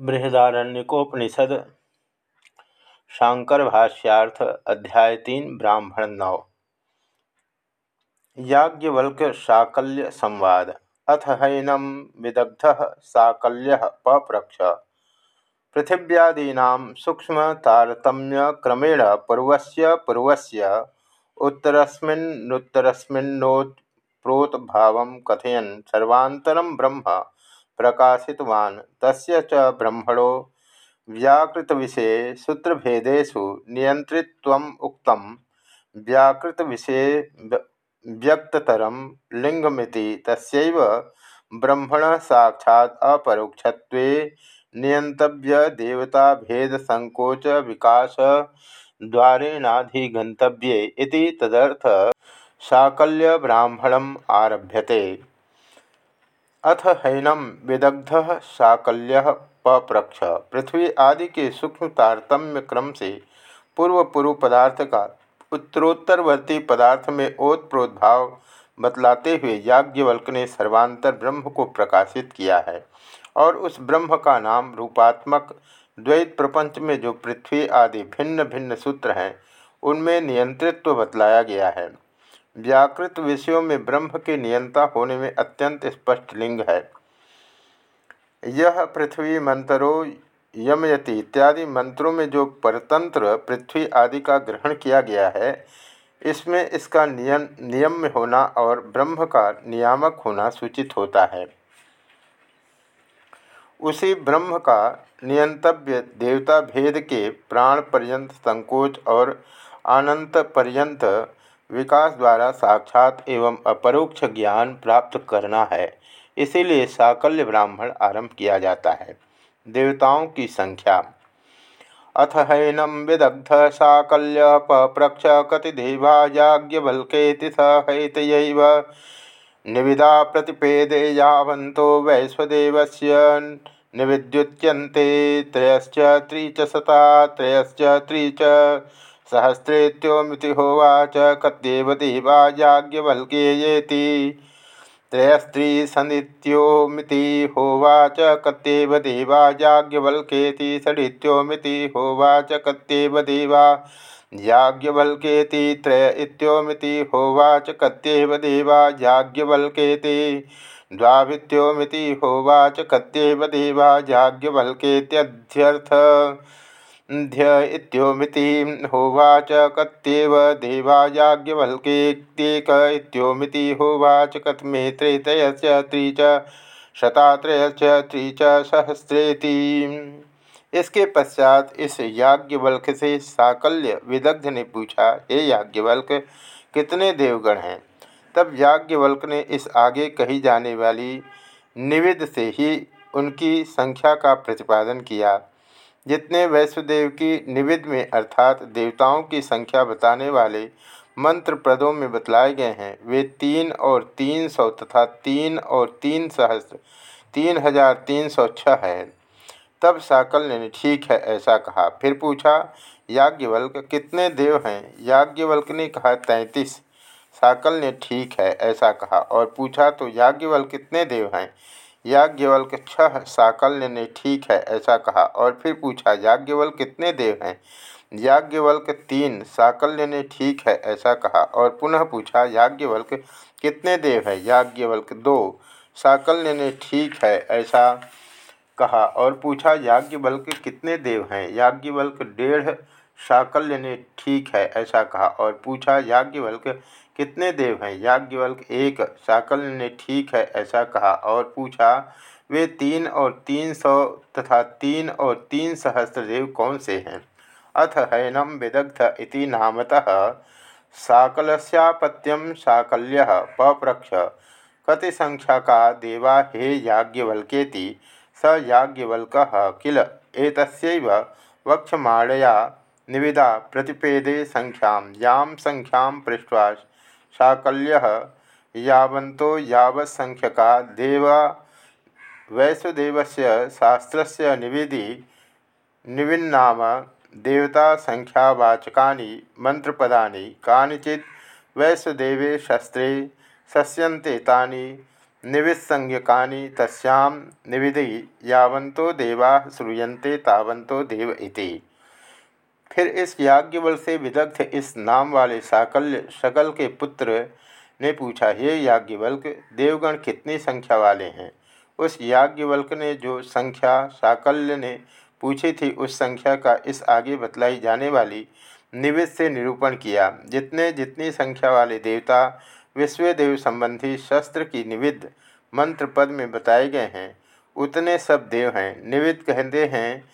बृहदारण्यकोपनिषद शांकर भाष्यार्थ, अध्याय तीन, ब्राह्मण नौ। याज्ञवल्क साकल्य संवाद। अथ हैनम विदग्ध साकल्य पप्रक्ष। पृथिव्यादीना सूक्ष्म तारतम्य क्रमेण पूर्वस्य पूर्वस्य उत्तरस्मिन्नुत्तरस्मिन्नोत्प्रोत भाव कथयन सर्वांतरम ब्रह्म प्रकाशितवान्। तस्य च ब्रह्मणो व्याकृतविषये सूत्रभेदेषु नियन्त्रित्वम् उक्तं व्याकृतविषये व्यक्ततरं लिङ्गमिति तस्यैव ब्रह्मणः साक्षात् अपरोक्षत्वे नियन्तव्यदेवताभेदसङ्कोचविकासद्वारेणाधिगन्तव्ये इति तदर्थ साकल्यब्राह्मणम् आरभ्यते। अथ हैनम विदग्ध साकल्य पप्रक्ष पृथ्वी आदि के सूक्ष्म तारतम्य क्रम से पूर्व पूर्व पदार्थ का उत्तरोत्तरवर्ती पदार्थ में ओतप्रोत भाव बतलाते हुए याज्ञवल्क ने सर्वांतर ब्रह्म को प्रकाशित किया है और उस ब्रह्म का नाम रूपात्मक द्वैत प्रपंच में जो पृथ्वी आदि भिन्न भिन्न सूत्र हैं, उनमें नियंत्रित्व बतलाया गया है। व्याकृत विषयों में ब्रह्म के नियंता होने में अत्यंत स्पष्ट लिंग है। यह पृथ्वी मंत्रो, यमयति इत्यादि मंत्रों में जो परतंत्र, पृथ्वी आदि का ग्रहण किया गया है, इसमें इसका नियम नियम में होना और ब्रह्म का नियामक होना सूचित होता है। उसी ब्रह्म का नियंतव्य देवता भेद के प्राण पर्यंत संकोच और अनंत पर्यंत विकास द्वारा साक्षात एवं अपरोक्ष ज्ञान प्राप्त करना है। इसीलिए साकल्य ब्राह्मण आरंभ किया जाता है। देवताओं की संख्या। अथ हैनम विदग्ध साकल्य पप्रक्ष कति देवाजाज्ञवल्के सहत निविदा प्रतिपेदे यावंतो वैश्वदेव निविद्युच्यन्ते त्रयश्च त्रि च शता त्रयश्च त्रि च सहस्रेत्योमिति होवाच कत्येव देवाजाज्ञवल्के येति त्रयस्त्रीसनित्योमिति होवाच कत्येव देवाजाज्ञवल्केति षडित्योमिति होवाच कत्येव देवा याज्ञवल्केति त्रय इत्योमिति होवाच कत्येव देवा याज्ञवल्केति द्वाभित्योमिति होवाच कत्येव देवा याज्ञवल्केत्यध्यर्थ ध्योमिति होवाच कत्येव देवायाज्ञवल्केत्येक होवाच कथमे त्रेतयश्च त्रि च शतात्रयश्च त्रि च सहस्रेति। इसके पश्चात इस याज्ञवल्क से साकल्य विदग्ध ने पूछा, हे याज्ञवल्क कितने देवगण हैं? तब याज्ञवल्क ने इस आगे कही जाने वाली निविद से ही उनकी संख्या का प्रतिपादन किया। जितने वैश्वदेव की निविद में अर्थात देवताओं की संख्या बताने वाले मंत्र पदों में बतलाए गए हैं, वे तीन और तीन सौ तथा तीन और तीन सहस्त्र, तीन हज़ार तीन सौ छः है। तब साकल ने, ठीक है, ऐसा कहा। फिर पूछा, याज्ञवल्क, कितने देव हैं? याज्ञवल्क ने कहा, तैंतीस। साकल ने, ठीक है, ऐसा कहा। और पूछा तो याज्ञवल्क कितने देव हैं? याज्ञवल्क, छह, साकल्य ने ठीक है, ऐसा कहा। और फिर पूछा, याज्ञवल्क कितने देव हैं? याज्ञवल्क तीन, साकल्य ने ठीक है, ऐसा कहा। और पुनः पूछा, याज्ञवल्क कितने देव हैं? याज्ञवल्क दो, साकल्य ने ठीक है, ऐसा कहा। और पूछा, याज्ञवल्क कितने देव हैं? याज्ञवल्क डेढ़ साकल्य ने ठीक है ऐसा कहा और पूछा, याज्ञवल्क, कितने देव हैं? याज्ञवल्क, एक। साकल ने ठीक है ऐसा कहा और पूछा, वे तीन और तीन सौ तथा तीन और तीन सहस्त्र देव कौन से हैं? अथ हैनम विदग्ध इति नामतः साकलस्यापत्यम साकल्य पप्रक्ष। कति संख्या का देवा हे याज्ञवल्केति स याज्ञवल्क किल? एतस्यैव वक्षमाणया निविदा प्रतिपेदे संख्या, यां संख्या पृष्ठा साकल्य यावंतो यावत्संख्यका देवा वैश्वदेव शास्त्र से निविधि निविन्नाम देवता संख्यावाचका मंत्रपदा कानिचित वैश्वदेवे शस्त्रे शस्यन्ते तानि, निवित्संज्ञकानि तस्यां निविधि यावंतो देवा श्रूयते तावंतो देव इति। फिर इस याज्ञवल से विदग्ध इस नाम वाले साकल्य शकल के पुत्र ने पूछा, हे याज्ञवल्क, देवगण कितनी संख्या वाले हैं? उस याज्ञवल्क ने जो संख्या साकल्य ने पूछी थी, उस संख्या का इस आगे बतलाई जाने वाली निविद से निरूपण किया। जितने जितनी संख्या वाले देवता विश्व देव संबंधी शस्त्र की निविद मंत्र पद में बताए गए हैं, उतने सब देव हैं। निविद कहते हैं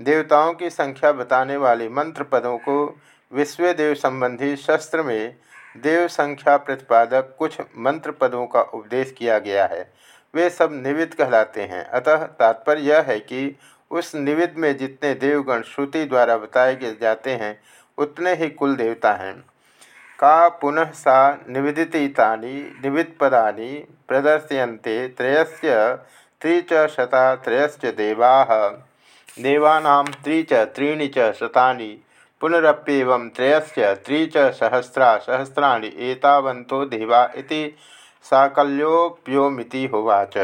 देवताओं की संख्या बताने वाले मंत्र पदों को विश्व देव संबंधी शस्त्र में देव संख्या प्रतिपादक कुछ मंत्र पदों का उपदेश किया गया है। वे सब निविद कहलाते हैं। अतः तात्पर्य यह है कि उस निविद में जितने देवगण श्रुति द्वारा बताए जाते हैं, उतने ही कुल देवता हैं। का पुनः सा निविदितानि पदा प्रदर्शयते त्रयस्य त्रिच शता त्रयश्च देवाः। देवानां त्रि च त्रीणि च शतानि सहस्रा देवा इति साकल्योप्योमिति होवाच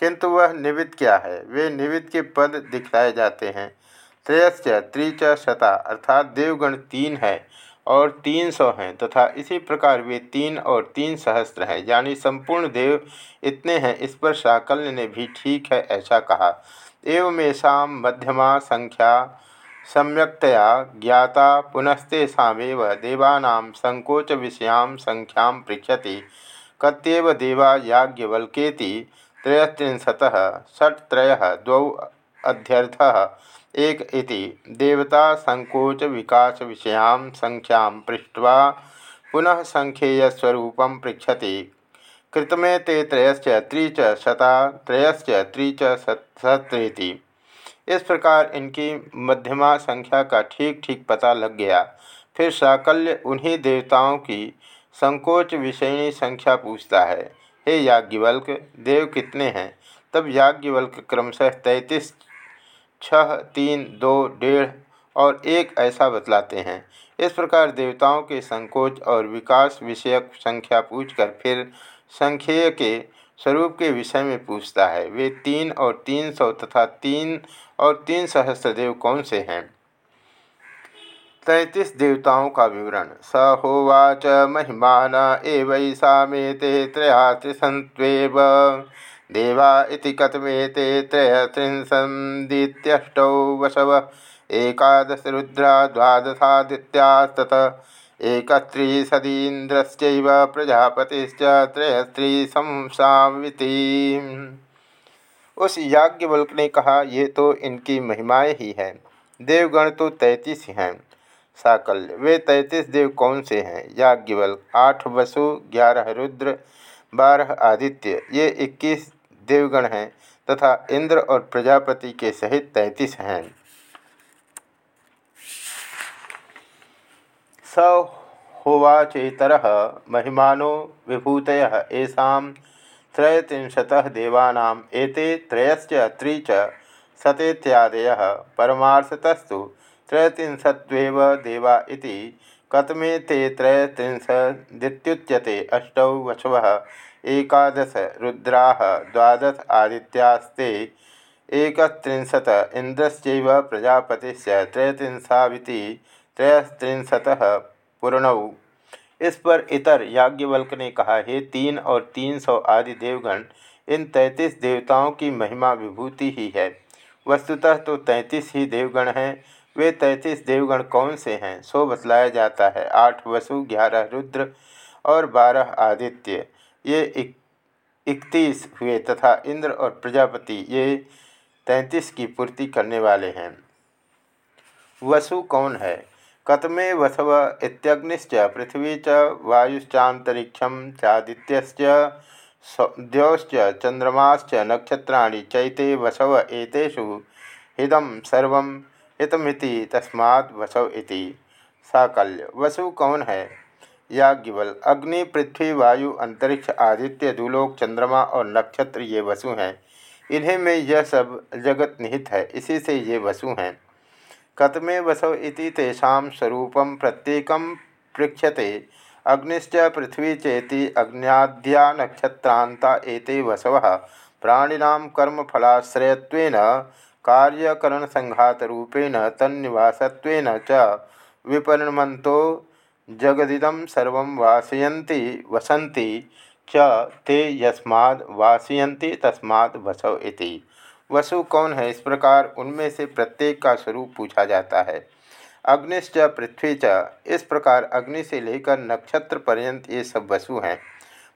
किंतु वह निवित क्या है? वे निवित के पद दिखलाए जाते हैं। त्रयस्य त्रिच शता, अर्थात देवगण तीन है और तीन सौ हैं, तथा इसी प्रकार वे तीन और तीन सहस्त्र हैं, यानी संपूर्ण देव इतने हैं, इस पर साकल्य ने भी ठीक है ऐसा कहा। एवमेशा मध्यमा संख्या सम्यक्तया ज्ञाता पुनस्तेषामेव देवानां संकोच विषयां संख्या पृछति कत्येव देवा याज्ञवल्केति त्रयस्त्रिंशतः द्वौ एक देवता संकोच विकास विषयां संख्या पृष्ट्वा पुनः संख्येयस्वरूपं पृछति कृतमे ते त्रयश्च त्रि च शता त्रयश्च त्रि च इस प्रकार इनकी मध्यमा संख्या का ठीक ठीक पता लग गया। फिर साकल्य उन्हीं देवताओं की संकोच विषयनी संख्या पूछता है, हे याज्ञवल्क, देव कितने हैं? तब याज्ञवल्क क्रमशः तैंतीस छः तीन, दो, डेढ़ और एक ऐसा बतलाते हैं। इस प्रकार देवताओं के संकोच और विकास विषयक संख्या पूछकर फिर संख्येय के स्वरूप के विषय में पूछता है, वे तीन और तीन सौ तथा तीन और तीन सहस्त्र देव कौन से हैं? तैतीस देवताओं का विवरण। स होवाच महिमान एवैषा मेते त्रया त्रिसन्त्वेव देवा इति कथमेते त्रयत्रिंशदित्यष्टौ वसव। एकादश रुद्रा द्वादशादित्यास्तत। एकत्रिशदीन्द्रश्चैव प्रजापतिश्च त्रयस्त्रिशंसाविति उस याज्ञवल्क ने कहा, ये तो इनकी महिमाएँ ही हैं। देवगण तो तैंतीस हैं। साकल्य, वे तैंतीस देव कौन से हैं? याज्ञवल आठ वसु, ग्यारह रुद्र, बारह आदित्य। ये इक्कीस देवगण हैं तथा इंद्र और प्रजापति के सहित तैंतीस हैं। स होवाचेतर महिमानो विभूतय येषा त्रयत्रिशत देवानाम सतेत्यादय परमार्थतस्तु त्रयत्रिंशत्वेव देवा इति कतमे ते त्रयत्रिंशदित्युच्यते अष्टौ वशवः एकादश रुद्रा द्वादश आदित्यास्ते एकत्रिंशत इंद्रश्चैव प्रजापतिश्च त्रयत्रिंशाविति त्रयस्त्रिंशतः पूर्णौ। इस पर इतर याज्ञवल्क ने कहा, हे तीन और तीन सौ आदि देवगण, इन तैंतीस देवताओं की महिमा विभूति ही है। वस्तुतः तो तैंतीस ही देवगण हैं। वे तैंतीस देवगण कौन से हैं? सो बतलाया जाता है। आठ वसु, ग्यारह रुद्र और बारह आदित्य। ये इकतीस हुए तथा इंद्र और प्रजापति ये तैंतीस की पूर्ति करने वाले हैं। वसु कौन है? कतमे वसव इत्यग्निश्च, पृथ्वी च वायुश्चातरिक्षम चादित्यश्च चंद्रमाश्च नक्षत्राणि चैते वसव एतेषु। हिदम सर्वं हितमिति तस्मात् वसव इति। साकल्य वसु कौन है? याज्ञवल। अग्नि, पृथ्वी, वायु, अंतरिक्ष, आदित्य, दुलोक, चंद्रमा और नक्षत्र ये वसु हैं। इन्हें में यह सब जगत निहित है। इसी से ये वसु हैं। कतमे वसव इति तेषां स्वरूपम प्रत्येक पृक्षते अग्निश्च पृथ्वी चेती अग्निया नक्षत्रांता एते वसव। प्राणिना कर्मफलाश्रयत्वेन कार्यकरण संघातरूपेण तन्निवासत्वेन च विपरिणमतो जगदिदं सर्वं वासयन्ति, वसन्ति च ते यस्माद् वासयन्ति तस्माद् वसव इति। वसु कौन है? इस प्रकार उनमें से प्रत्येक का स्वरूप पूछा जाता है। अग्निश्च पृथ्वी च। इस प्रकार अग्नि से लेकर नक्षत्र पर्यंत ये सब वसु हैं।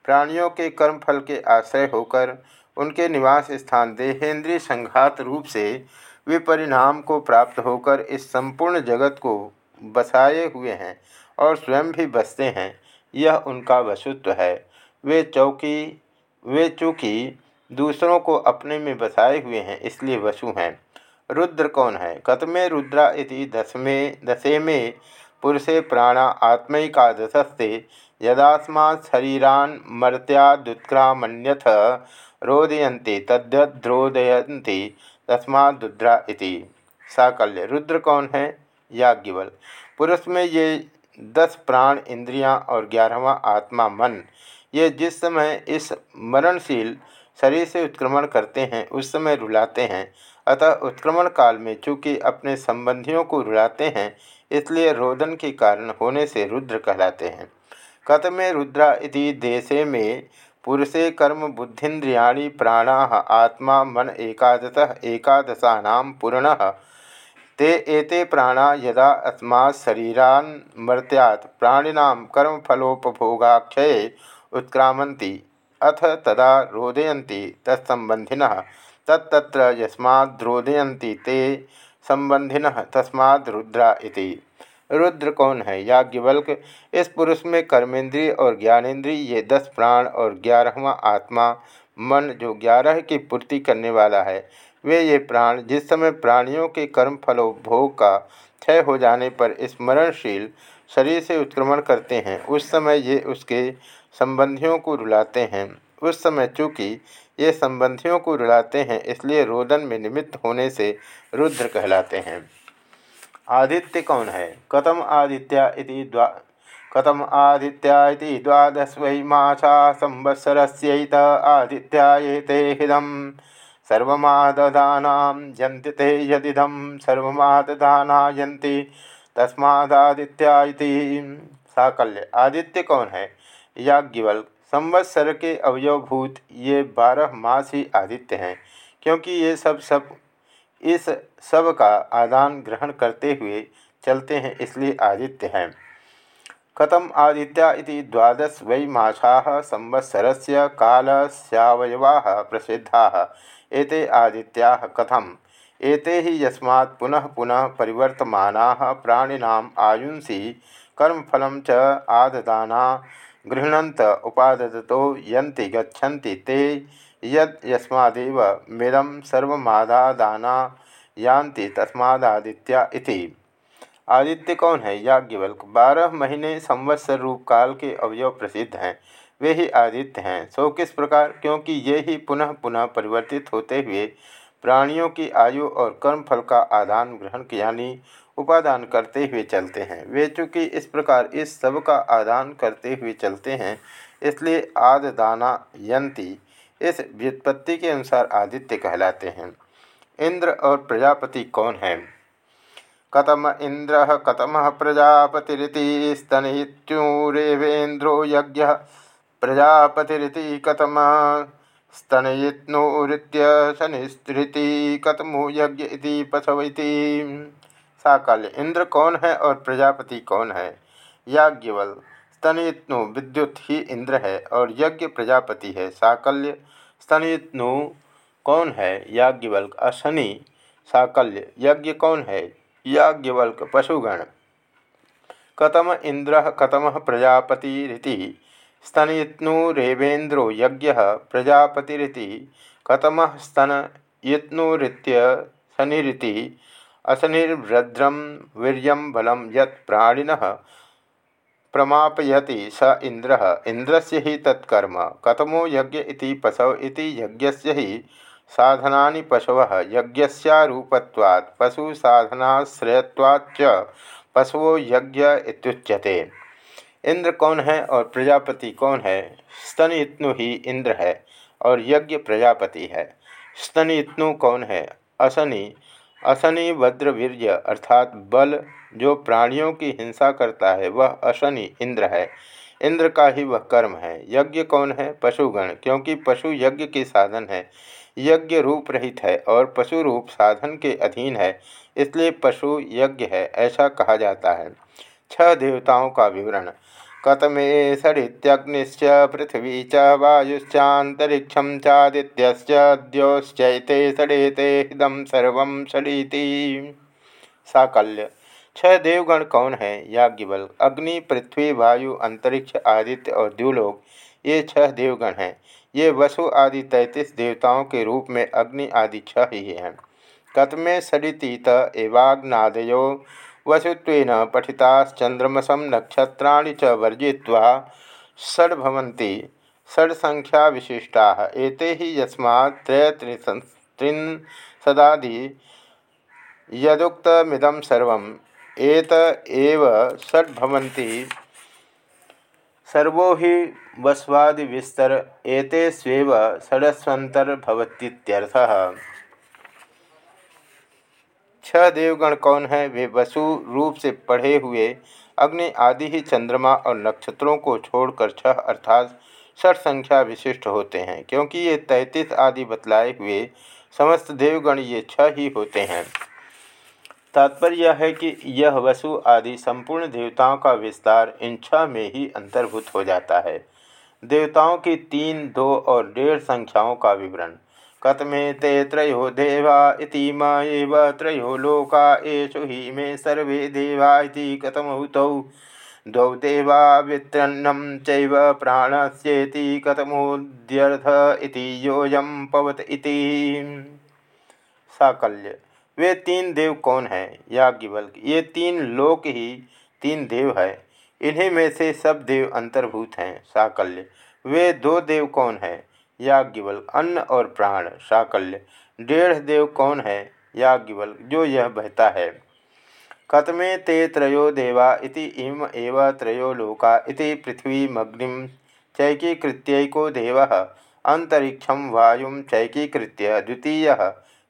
प्राणियों के कर्मफल के आश्रय होकर उनके निवास स्थान देहेंद्रीय संघात रूप से विपरिणाम को प्राप्त होकर इस संपूर्ण जगत को बसाए हुए हैं और स्वयं भी बसते हैं। यह उनका वसुत्व है। वे चौकी, वे चूँकि दूसरों को अपने में बसाए हुए हैं, इसलिए वसु हैं। रुद्र कौन है? कतमे रुद्रा इति दसमे दशे में पुरुषे प्राणा आत्मिका दशस्ते यदास्मा शरीरान मर्त्यादुत्क्रामण्यथ रोदयन्ति तद्रोदयन्ति तस्माद्रुद्रा इति। साकल्य, रुद्र कौन है? याज्ञवल। पुरुष में ये दस प्राण इंद्रियाँ और ग्यारहवा आत्मा मन। ये जिस समय इस मरणशील शरीर से उत्क्रमण करते हैं, उस समय रुलाते हैं। अतः उत्क्रमण काल में चूँकि अपने संबंधियों को रुलाते हैं, इसलिए रोदन के कारण होने से रुद्र कहलाते हैं। कत में रुद्रा इति देशे में पुरुषे कर्म बुद्धिन्द्रियाणी प्राणा आत्मा मन एकादश एकादशा पूर्ण। ते एते प्राणा यदा अस्मात् शरीरान् मर्त्यात् प्राणिनां कर्मफलोपभोगाक्षये उत्क्रामन्ति। अथ तदा रोदयन्ति तत्सम्बन्धिनः। तत्तत्र यस्माद्रोदयन्ति ते संबंधिनः तस्माद् रुद्रा इति। रुद्र कौन है? याज्ञवल्क, इस पुरुष में कर्मेंद्रिय और ज्ञानेन्द्रिय ये दस प्राण और ग्यारहवा आत्मा, मन जो ग्यारह की पूर्ति करने वाला है, वे ये प्राण, जिस समय प्राणियों के कर्म फलोपभोग का क्षय हो जाने पर स्मरणशील शरीर से उत्क्रमण करते हैं, उस समय ये उसके संबंधियों को रुलाते हैं। उस समय चूँकि ये संबंधियों को रुलाते हैं, इसलिए रोदन में निमित्त होने से रुद्र कहलाते हैं। आदित्य कौन है? कतम आदित्य इति द्वा कतम आदित्या इति द्वादश वै मासा संवत्सरस्यैत आदित्यायेते हिदम। सर्वमादधानां यन्ति ते यदिदम सर्वमादधाना यन्ति तस्मादादित्या साकल्य, आदित्य कौन है? याज्ञवल संवत्सर के अवयवभूत ये बारह मास ही आदित्य हैं, क्योंकि ये सब सब इस सब का आदान ग्रहण करते हुए चलते हैं, इसलिए आदित्य हैं। कथम आदित्या द्वादश वै मासा संवत्सर से काल सवयवा प्रसिद्धा। एते आदित्या कथम। एते ही यस्मात् पुनः पुनः परिवर्तमाना प्राणिनाम आयुंसी कर्मफल च आददाना गृहणंत उपादतो यंति गच्छन्ति ते यद यस्मादेव मिदम सर्वमादादाना यान्ति तस्मादादित्या इति। आदित्य कौन है? याज्ञवल्क, बारह महीने संवत्सर रूप काल के अवयव प्रसिद्ध हैं। वे ही आदित्य हैं। सो किस प्रकार? क्योंकि ये ही पुनः पुनः परिवर्तित होते हुए प्राणियों की आयु और कर्मफल का आदान ग्रहण यानी उपादान करते हुए चलते हैं। वे चूँकि इस प्रकार इस सब का आदान करते हुए चलते हैं, इसलिए आददाना यंती इस व्युत्पत्ति के अनुसार आदित्य कहलाते हैं। इंद्र और प्रजापति कौन है? कतम इंद्र कतम प्रजापतिरिति स्तनयुरेवेन्द्रो यज्ञ। प्रजापतिरिति कतम स्तनयित्नोरित्य शनिस्त्रिति कतमो यज्ञ इति साकाल्य इंद्र कौन है और प्रजापति कौन है? याज्ञवल, स्तनयित्नु विद्युत ही इंद्र है और यज्ञ प्रजापति है। साकल्य, स्तनयित्नु कौन है? याज्ञवल्क अशनि, साकल्य, यज्ञ कौन है? याज्ञवल्क पशुगण। कतम इंद्र, कतम प्रजापतिरिति स्तनयित्नुरेवेन्द्रो यज्ञ प्रजापतिरिति कतम स्तनयित्नुरित्य शनिरिति। असनिर्भद्रम वीर बलम यणिन प्रमापयति स इंद्र इंद्र से ही तत्कर्म कतमो यज्ञ इति पशव इति यज्ञस्य ही साधना पशव। यज्ञस्यारूपत्वात् पशु साधनाश्रयत्वाच्च पशवो यज्ञ इत्युच्यते। इंद्र कौन है और प्रजापति कौन है? स्तन इतनु ही इंद्र है और यज्ञ प्रजापति है। स्तन इतनु कौन है? असनी असनी वज्रवीर्य अर्थात बल जो प्राणियों की हिंसा करता है, वह अशनि इंद्र है। इंद्र का ही वह कर्म है। यज्ञ कौन है? पशुगण, क्योंकि पशु यज्ञ के साधन है। यज्ञ रूप रहित है और पशु रूप साधन के अधीन है, इसलिए पशु यज्ञ है, ऐसा कहा जाता है। छह देवताओं का विवरण। कतमे सड़ित्यग्निश्च पृथ्वी च वायुश्चातरिक्षम चादित्यश्चैते सड़ेते हिदम सर्व सड़ीति। साकल्य, छह देवगण कौन है? याज्ञवल अग्नि, पृथ्वी, वायु, अंतरिक्ष, आदित्य और द्यूलोक, ये छह देवगण हैं। ये वसु आदि तैंतीस देवताओं के रूप में अग्नि आदि छह ही हैं। कतमे सड़ितीत एवाग्नादयो वसुत्वेन पठिताश्चंद्रमसम नक्षत्राणि च वर्जय्वा षड्भवन्ति। षड्संख्या विशिष्टा एते ही यस्मात् त्रयत्रिंशदादि यदुक्तमिदं सर्वम्। एत एव षड्भवन्ति। सर्वो हि वस्वादिविस्तर। एते स्वेव छह देवगण कौन है, वे वसु रूप से पढ़े हुए अग्नि आदि ही चंद्रमा और नक्षत्रों को छोड़कर छह अर्थात षठ संख्या विशिष्ट होते हैं, क्योंकि ये तैतीस आदि बतलाए हुए समस्त देवगण ये छह ही होते हैं। तात्पर्य यह है कि यह वसु आदि संपूर्ण देवताओं का विस्तार इन छह में ही अंतर्भूत हो जाता है। देवताओं की तीन, दो और डेढ़ संख्याओं का विवरण। कतमे ते त्रयो देवा इति एव त्रयो लोका एषु हि मे सर्वे देवा इति कथमहुतौ। द्वौ देवा वित्रन्नं चैव प्राणस्येति कथमोद्यर्थ इति योऽयं पवत इति। साकल्य, वे तीन देव कौन हैं? याज्ञवल्क ये तीन लोक ही तीन देव है। इन्हीं में से सब देव अंतर्भूत हैं। साकल्य, वे दो देव कौन हैं? याज्ञवल, अन्न और प्राण साकल्य डेढ़ देव कौन है याज्ञवल, जो यह बहता है? कतमे ते त्रयो देवा इति इम एव त्रयो लोका इति पृथ्वीमग्निम चैकीकृत्यको देव। अंतरिक्षम वायु चैकीकृत्य द्वितीय।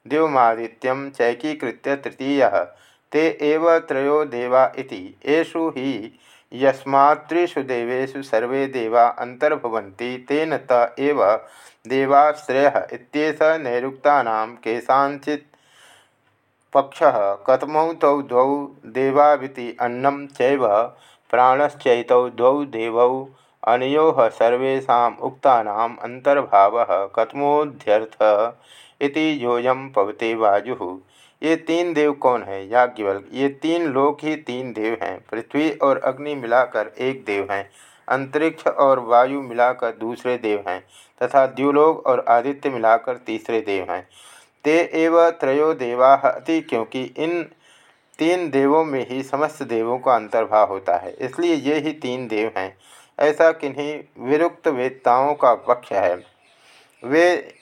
दिवमादित्यम चैकीकृत्य तृतीय। ते एव त्रयो देवा इति, एषु ही यस्मात्रिषु देवेषु सर्वे देवा अंतर्भवन्ति तेन त एव देवाश्रयः इत्येष नैरुक्तानां पक्षः कथमौ तौ द्वौ देवाविति अन्नं चैव प्राणश्चैतौ द्वौ देवौ अनयोः सर्वेषाम् उक्तानाम् अन्तर्भावः कथमोऽध्यर्थ पवते वायुः। ये तीन देव कौन है? याज्ञवल्क ये तीन लोक ही तीन देव हैं। पृथ्वी और अग्नि मिलाकर एक देव हैं। अंतरिक्ष और वायु मिलाकर दूसरे देव हैं। तथा द्युलोक और आदित्य मिलाकर तीसरे देव हैं। ते एव त्रयो देवा अति, क्योंकि इन तीन देवों में ही समस्त देवों का अंतर्भाव होता है। इसलिए ये ही तीन देव हैं। ऐसा किन्हीं विरुक्त वेदताओं का पक्ष है। वे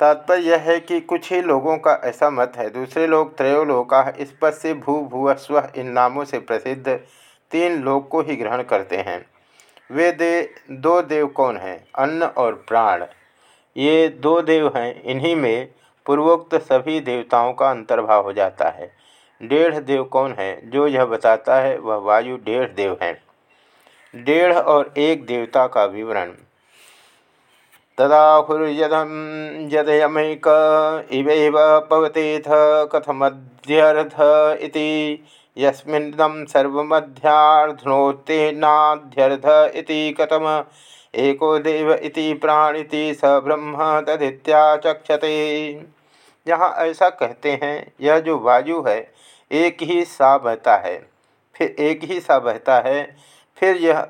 तात्पर्य यह है कि कुछ ही लोगों का ऐसा मत है। दूसरे लोग त्रयोलोका इस से भू भूवस्व इन नामों से प्रसिद्ध तीन लोग को ही ग्रहण करते हैं। वे दे, दो देव कौन हैं? अन्न और प्राण। ये दो देव हैं, इन्हीं में पूर्वोक्त सभी देवताओं का अंतर्भाव हो जाता है। डेढ़ देव कौन है? जो यह बताता है, वह वायु डेढ़ देव हैं। डेढ़ और एक देवता का विवरण। तदाहुर्यदम यदयमैक इवैव पवतेथ कथमध्यर्थ इति। यस्मिन्नदं सर्वमध्यार्धनोत्तेनाध्यर्थ इति कथम। एको देव इति प्राणिति स ब्रह्म तदित्याचक्षते यहाँ ऐसा कहते हैं, यह जो वायु है, एक ही सा बहता है, फिर एक ही सा बहता है, फिर यह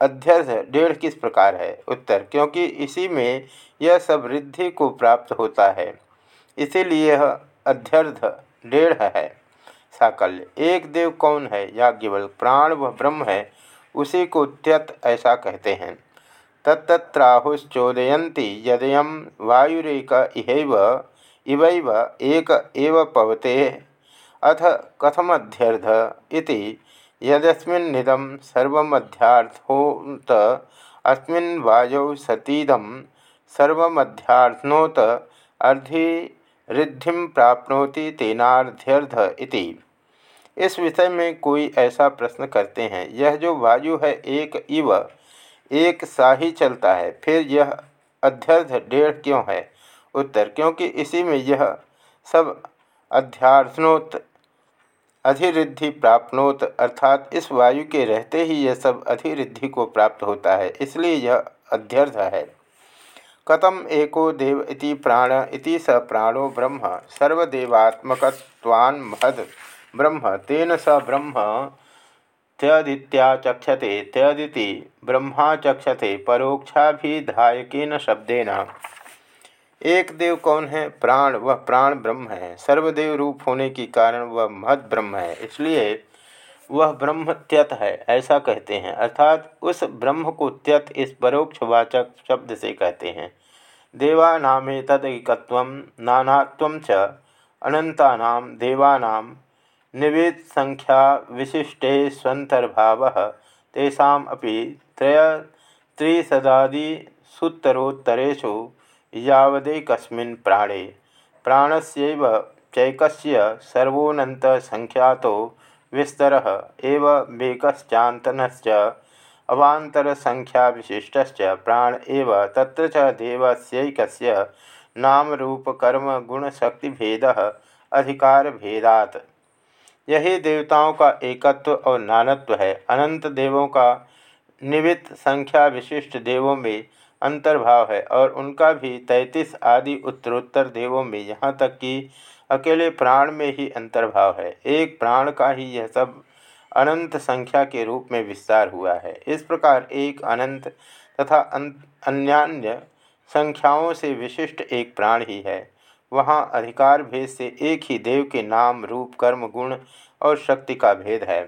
अध्यर्थ डेढ़ किस प्रकार है? उत्तर, क्योंकि इसी में यह सब रिद्धि को प्राप्त होता है। इसीलिए यह अध्यर्थ डेढ़ है। साकल्य, एक देव कौन है? याज्ञवल प्राण व ब्रह्म है, उसी को त्यत ऐसा कहते हैं। तत्त्राहुश्चोदयती यदयम वायुरेक इहैव, इवैव एक एव पवते। अथ कथमध्यर्थ इति यदस्मिन्निदं सर्वमध्यार्थोत अस्मिन् वायौ सतीदं सर्वमध्यार्थनोत, अर्धिरिद्धि प्राप्नोति तेनार्ध्यर्ध इति। इस विषय में कोई ऐसा प्रश्न करते हैं, यह जो वायु है एक इव, एक सा ही चलता है, फिर यह अध्यर्थ डेढ़ क्यों है? उत्तर, क्योंकि इसी में यह सब अध्यार्थनोत अधिरिद्धि प्राप्नोत, अर्थात इस वायु के रहते ही यह सब अधिरिद्धि को प्राप्त होता है, इसलिए यह अध्यर्थ है। कथम एको देव इति प्राण, इति स प्राणो ब्रह्म सर्वदेवात्मकवान् महद ब्रह्म, तेन स ब्रह्म त्यदित्याचक्षते त्यदिति ब्रह्माचक्षते परोक्षाभिधायकेन शब्देन। एक देव कौन है? प्राण, वह प्राण ब्रह्म है। सर्वदेव रूप होने के कारण वह महद ब्रह्म है। इसलिए वह ब्रह्म त्यत है, ऐसा कहते हैं। अर्थात उस ब्रह्म को त्यत इस परोक्षवाचक शब्द से कहते हैं। देवानामे तदैकत्व, नानात्व च देवानाम निवेद संख्या विशिष्टे स्वंतर्भाव तेषापि त्रय त्रिशदादिसूत्तरोत्तरेषु यावदेकस्मिन् प्राणे। प्राणस्यैव चैकस्य सर्वोऽनन्तसङ्ख्यातो विस्तरः एव मेकश्चान्तनश्च। अवान्तरसङ्ख्याविशिष्टश्च प्राण एव तत्र च देवस्यैकस्य नामरूपकर्मगुणशक्तिभेदः अधिकारभेदात्। यही देवताओं का एकत्व और नानत्व है। अनंत देवों का निवित संख्या विशिष्ट देवों में अंतर्भाव है और उनका भी तैतीस आदि उत्तरोत्तर देवों में यहाँ तक कि अकेले प्राण में ही अंतर्भाव है। एक प्राण का ही यह सब अनंत संख्या के रूप में विस्तार हुआ है। इस प्रकार एक अनंत तथा अन्यान्य संख्याओं से विशिष्ट एक प्राण ही है। वहाँ अधिकार भेद से एक ही देव के नाम, रूप, कर्म, गुण और शक्ति का भेद है।